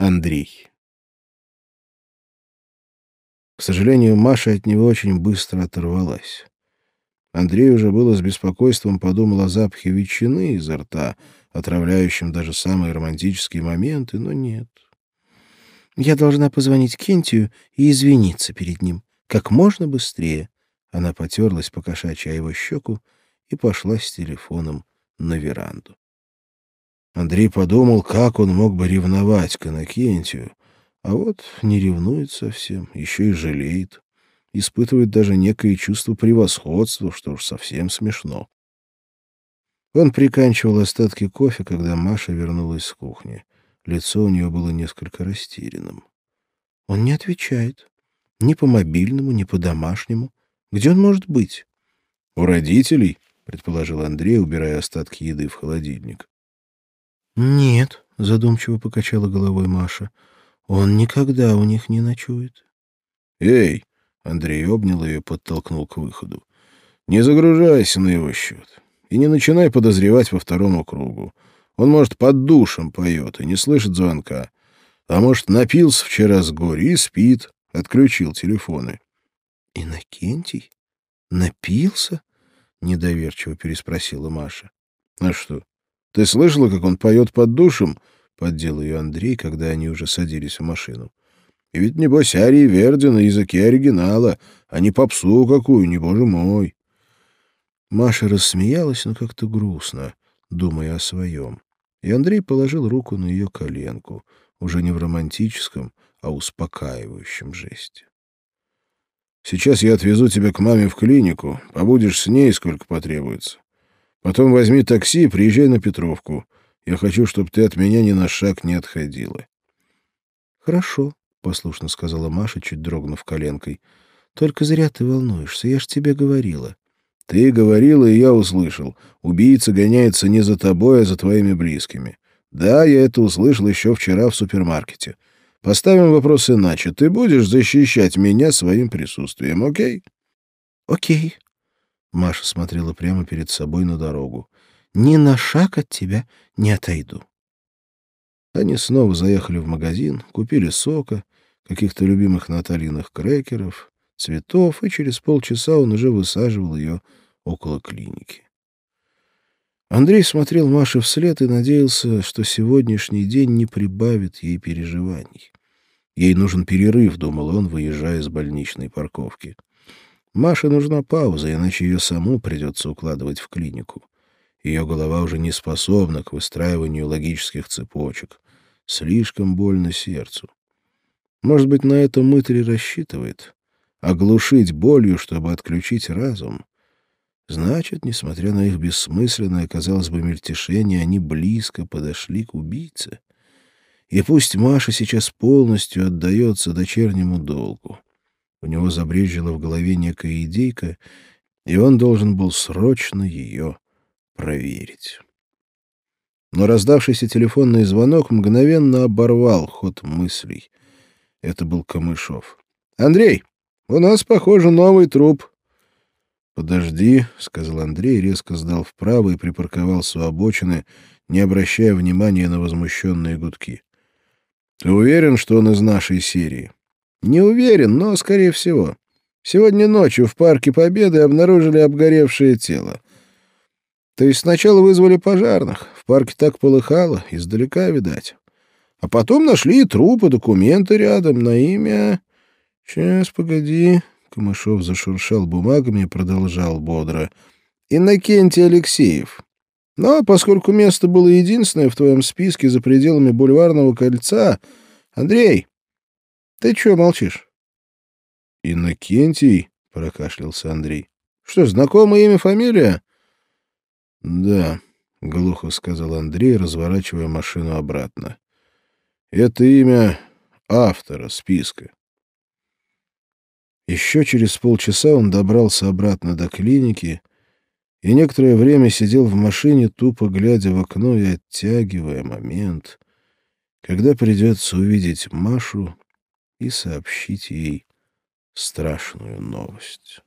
Андрей. К сожалению, Маша от него очень быстро оторвалась. Андрей уже было с беспокойством подумал о запахе ветчины изо рта, отравляющем даже самые романтические моменты, но нет. «Я должна позвонить Кентию и извиниться перед ним. Как можно быстрее». Она потерлась по кошачьи о его щеку и пошла с телефоном на веранду. Андрей подумал, как он мог бы ревновать к Иннокентию, а вот не ревнует совсем, еще и жалеет. Испытывает даже некое чувство превосходства, что уж совсем смешно. Он приканчивал остатки кофе, когда Маша вернулась с кухни. Лицо у нее было несколько растерянным. Он не отвечает. Ни по мобильному, ни по домашнему. Где он может быть? — У родителей, — предположил Андрей, убирая остатки еды в холодильник. «Нет», — задумчиво покачала головой Маша, — «он никогда у них не ночует». «Эй!» — Андрей обнял ее и подтолкнул к выходу. «Не загружайся на его счет и не начинай подозревать во втором кругу. Он, может, под душем поет и не слышит звонка, а может, напился вчера с горя и спит, отключил телефоны». «Иннокентий? Напился?» — недоверчиво переспросила Маша. «А что, ты слышала, как он поет под душем?» — поддел ее Андрей, когда они уже садились в машину. «И ведь, небось, Арии Верди на языке оригинала, а не попсу какую, не боже мой!» Маша рассмеялась, но как-то грустно, думая о своем. И Андрей положил руку на ее коленку, уже не в романтическом, а успокаивающем жесте. «Сейчас я отвезу тебя к маме в клинику, побудешь с ней, сколько потребуется. Потом возьми такси и приезжай на Петровку. Я хочу, чтобы ты от меня ни на шаг не отходила. — Хорошо, — послушно сказала Маша, чуть дрогнув коленкой. — Только зря ты волнуешься, я ж тебе говорила. — Ты говорила, и я услышал. Убийца гоняется не за тобой, а за твоими близкими. Да, я это услышал еще вчера в супермаркете. Поставим вопрос иначе. Ты будешь защищать меня своим присутствием, окей? — Окей, Маша смотрела прямо перед собой на дорогу. «Ни на шаг от тебя не отойду». Они снова заехали в магазин, купили сока, каких-то любимых Натальиных крекеров, цветов, и через полчаса он уже высаживал ее около клиники. Андрей смотрел Маше вслед и надеялся, что сегодняшний день не прибавит ей переживаний. Ей нужен перерыв, думал он, выезжая с больничной парковки. Маше нужна пауза, иначе ее саму придется укладывать в клинику. Ее голова уже не способна к выстраиванию логических цепочек. Слишком больно сердцу. Может быть, на это Мытарь рассчитывает? Оглушить болью, чтобы отключить разум? Значит, несмотря на их бессмысленное, казалось бы, мельтешение, они близко подошли к убийце. И пусть Маша сейчас полностью отдается дочернему долгу. У него забрежила в голове некая идейка, и он должен был срочно ее проверить. Но раздавшийся телефонный звонок мгновенно оборвал ход мыслей. Это был Камышов. «Андрей, у нас, похоже, новый труп». «Подожди», — сказал Андрей, резко сдал вправо и припарковался у обочины, не обращая внимания на возмущенные гудки. «Ты уверен, что он из нашей серии?» Не уверен, но, скорее всего. Сегодня ночью в Парке Победы обнаружили обгоревшее тело. То есть сначала вызвали пожарных. В парке так полыхало, издалека, видать. А потом нашли и трупы, документы рядом на имя... Сейчас, погоди. Камышов зашуршал бумагами и продолжал бодро. Иннокентий Алексеев. Но поскольку место было единственное в твоем списке за пределами бульварного кольца... Андрей, ты чего молчишь? Иннокентий, прокашлялся Андрей. Что, знакомое имя, фамилия? Да, глухо сказал Андрей, разворачивая машину обратно. Это имя автора списка. Еще через полчаса он добрался обратно до клиники и некоторое время сидел в машине, тупо глядя в окно и оттягивая момент, когда придется увидеть Машу и сообщить ей страшную новость.